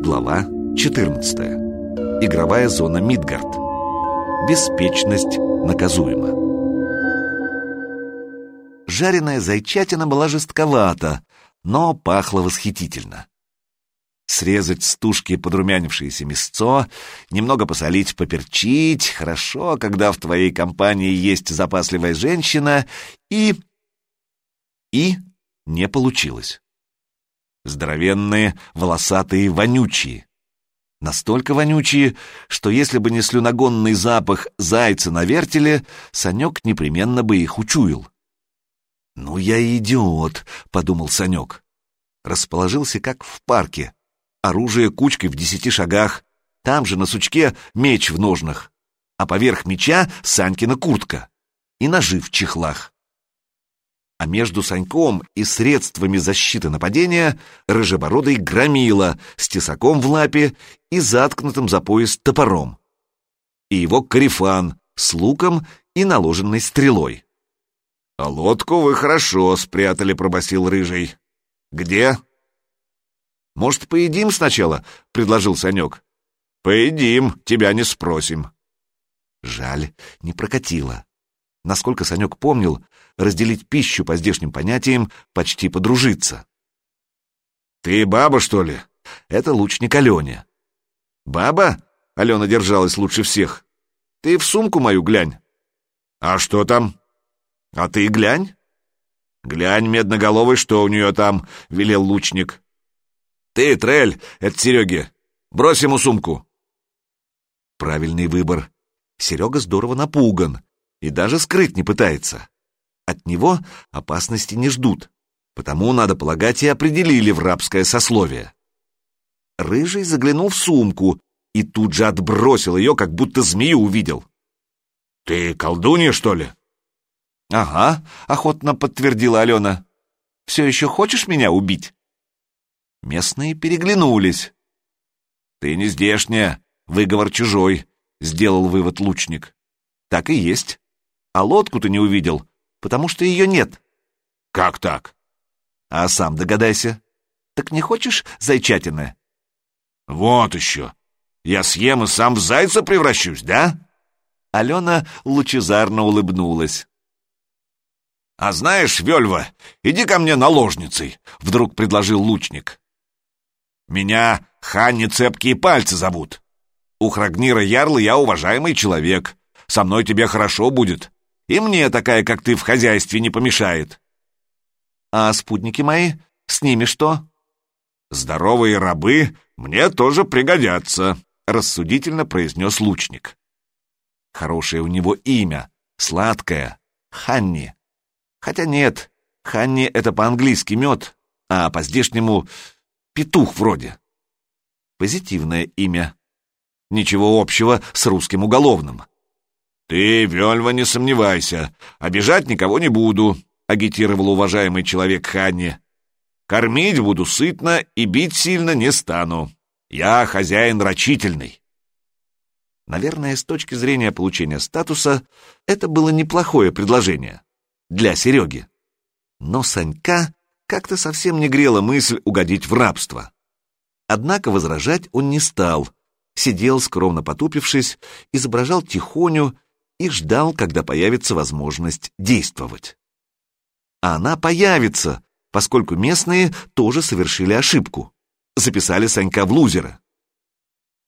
Глава 14. Игровая зона Мидгард. Беспечность наказуема. Жареная зайчатина была жестковата, но пахла восхитительно. Срезать с тушки подрумянившееся мясцо, немного посолить, поперчить. Хорошо, когда в твоей компании есть запасливая женщина, и... И не получилось. Здоровенные, волосатые, вонючие. Настолько вонючие, что если бы не слюногонный запах зайца на вертеле, Санек непременно бы их учуял. «Ну я идиот», — подумал Санек. Расположился как в парке. Оружие кучкой в десяти шагах. Там же на сучке меч в ножнах. А поверх меча Санькина куртка. И ножи в чехлах а между Саньком и средствами защиты нападения рыжебородый громила с тесаком в лапе и заткнутым за пояс топором. И его корефан с луком и наложенной стрелой. «А лодку вы хорошо спрятали», — пробасил рыжий. «Где?» «Может, поедим сначала?» — предложил Санек. «Поедим, тебя не спросим». Жаль, не прокатило. Насколько Санек помнил, разделить пищу по здешним понятиям, почти подружиться. «Ты баба, что ли?» Это лучник Алене. «Баба?» — Алена держалась лучше всех. «Ты в сумку мою глянь». «А что там?» «А ты глянь». «Глянь, медноголовый, что у нее там», — велел лучник. «Ты, Трель, это Сереге, брось ему сумку». Правильный выбор. Серега здорово напуган и даже скрыть не пытается. От него опасности не ждут, потому, надо полагать, и определили в рабское сословие. Рыжий заглянул в сумку и тут же отбросил ее, как будто змею увидел. «Ты колдунья, что ли?» «Ага», — охотно подтвердила Алена. «Все еще хочешь меня убить?» Местные переглянулись. «Ты не здешняя, выговор чужой», — сделал вывод лучник. «Так и есть. А лодку ты не увидел, потому что ее нет. Как так? А сам догадайся. Так не хочешь зайчатины? Вот еще. Я съем и сам в зайца превращусь, да? Алена лучезарно улыбнулась. «А знаешь, Вельва, иди ко мне наложницей», — вдруг предложил лучник. «Меня Ханни Цепкие Пальцы зовут. У Храгнира Ярла я уважаемый человек. Со мной тебе хорошо будет. И мне такая, как ты, в хозяйстве не помешает. А спутники мои, с ними что? Здоровые рабы мне тоже пригодятся, рассудительно произнес лучник. Хорошее у него имя, сладкое, Ханни. Хотя нет, Ханни — это по-английски мед, а по-здешнему петух вроде. Позитивное имя. Ничего общего с русским уголовным. «Ты, Вельва, не сомневайся, обижать никого не буду», — агитировал уважаемый человек Ханни. «Кормить буду сытно и бить сильно не стану. Я хозяин рачительный». Наверное, с точки зрения получения статуса, это было неплохое предложение. Для Сереги. Но Санька как-то совсем не грела мысль угодить в рабство. Однако возражать он не стал. Сидел, скромно потупившись, изображал тихоню и ждал, когда появится возможность действовать. А она появится, поскольку местные тоже совершили ошибку. Записали Санька в лузера.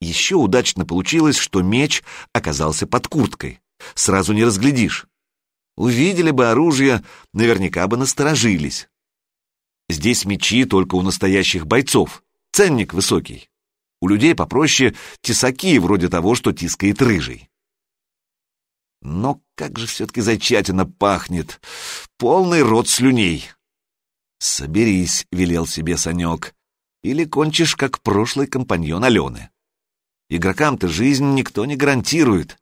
Еще удачно получилось, что меч оказался под курткой. Сразу не разглядишь. Увидели бы оружие, наверняка бы насторожились. Здесь мечи только у настоящих бойцов. Ценник высокий. У людей попроще тесаки, вроде того, что тискает рыжий. Но как же все-таки зайчатина пахнет! Полный рот слюней! «Соберись», — велел себе Санек, — «или кончишь, как прошлый компаньон Алены. Игрокам-то жизнь никто не гарантирует».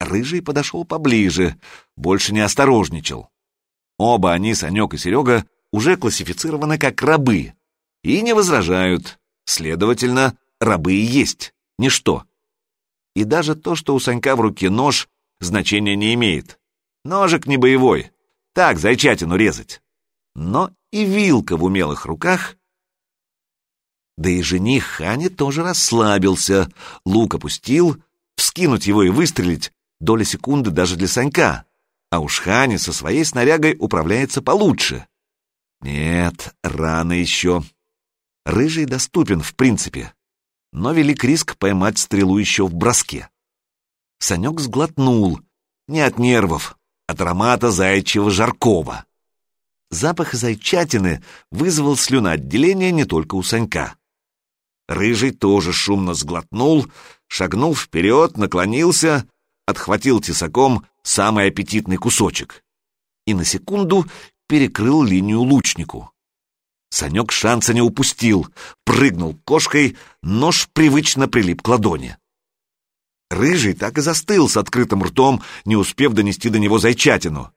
Рыжий подошел поближе, больше не осторожничал. Оба они, Санек и Серега, уже классифицированы как рабы и не возражают. Следовательно, рабы и есть, ничто. И даже то, что у Санька в руке нож, значения не имеет. Ножик не боевой, так зайчатину резать. Но и вилка в умелых руках Да и жених Хани тоже расслабился, лук опустил, вскинуть его и выстрелить — доля секунды даже для Санька, а уж Хани со своей снарягой управляется получше. Нет, рано еще. Рыжий доступен, в принципе, но велик риск поймать стрелу еще в броске. Санек сглотнул, не от нервов, от аромата заячьего жаркого. Запах зайчатины вызвал слюноотделение не только у Санька. Рыжий тоже шумно сглотнул, шагнул вперед, наклонился, отхватил тесаком самый аппетитный кусочек и на секунду перекрыл линию лучнику. Санек шанса не упустил, прыгнул кошкой, нож привычно прилип к ладони. Рыжий так и застыл с открытым ртом, не успев донести до него зайчатину.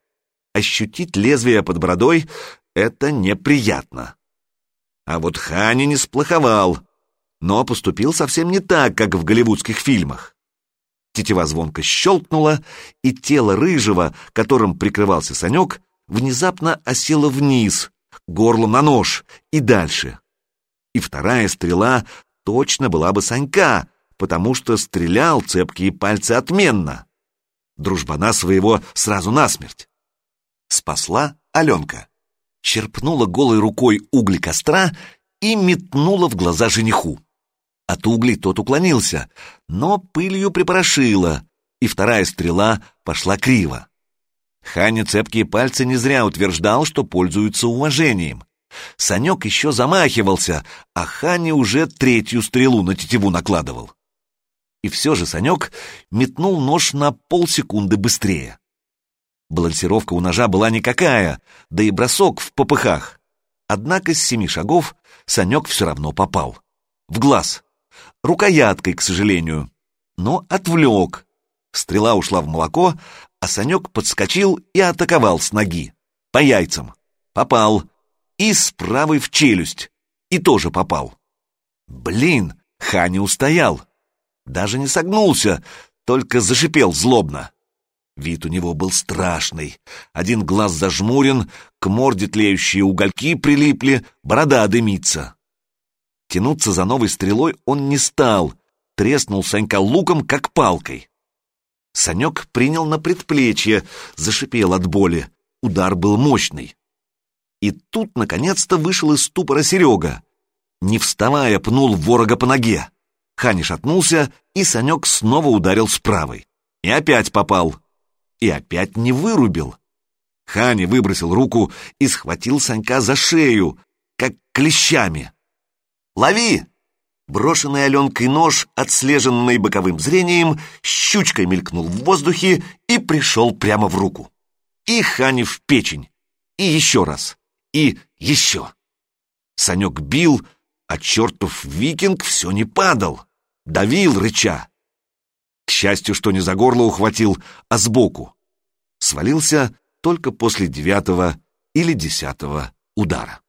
Ощутить лезвие под бородой — это неприятно. А вот Хани не сплоховал, но поступил совсем не так, как в голливудских фильмах. Тетива звонко щелкнула, и тело рыжего, которым прикрывался Санек, внезапно осело вниз, горлом на нож, и дальше. И вторая стрела точно была бы Санька, потому что стрелял цепкие пальцы отменно. Дружбана своего сразу насмерть. Спасла Аленка. Черпнула голой рукой угли костра и метнула в глаза жениху. От углей тот уклонился, но пылью припорошила, и вторая стрела пошла криво. Ханя цепкие пальцы не зря утверждал, что пользуются уважением. Санек еще замахивался, а Ханя уже третью стрелу на тетиву накладывал. И все же Санек метнул нож на полсекунды быстрее. Балансировка у ножа была никакая, да и бросок в попыхах. Однако с семи шагов Санек все равно попал. В глаз. Рукояткой, к сожалению. Но отвлек. Стрела ушла в молоко, а Санек подскочил и атаковал с ноги. По яйцам. Попал. И с правой в челюсть. И тоже попал. Блин, Ханя устоял. Даже не согнулся, только зашипел злобно. Вид у него был страшный. Один глаз зажмурен, к морде тлеющие угольки прилипли, борода дымится. Тянуться за новой стрелой он не стал, треснул Санька луком, как палкой. Санек принял на предплечье, зашипел от боли. Удар был мощный. И тут, наконец-то, вышел из ступора Серега. Не вставая, пнул ворога по ноге. Хани шатнулся, и Санек снова ударил с правой. И опять попал. И опять не вырубил. Хани выбросил руку и схватил Санька за шею, как клещами. «Лови!» Брошенный Аленкой нож, отслеженный боковым зрением, щучкой мелькнул в воздухе и пришел прямо в руку. И Хани в печень. И еще раз. И еще. Санек бил, а чертов викинг все не падал. Давил, рыча. К счастью, что не за горло ухватил, а сбоку. Свалился только после девятого или десятого удара.